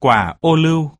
Quả ô lưu.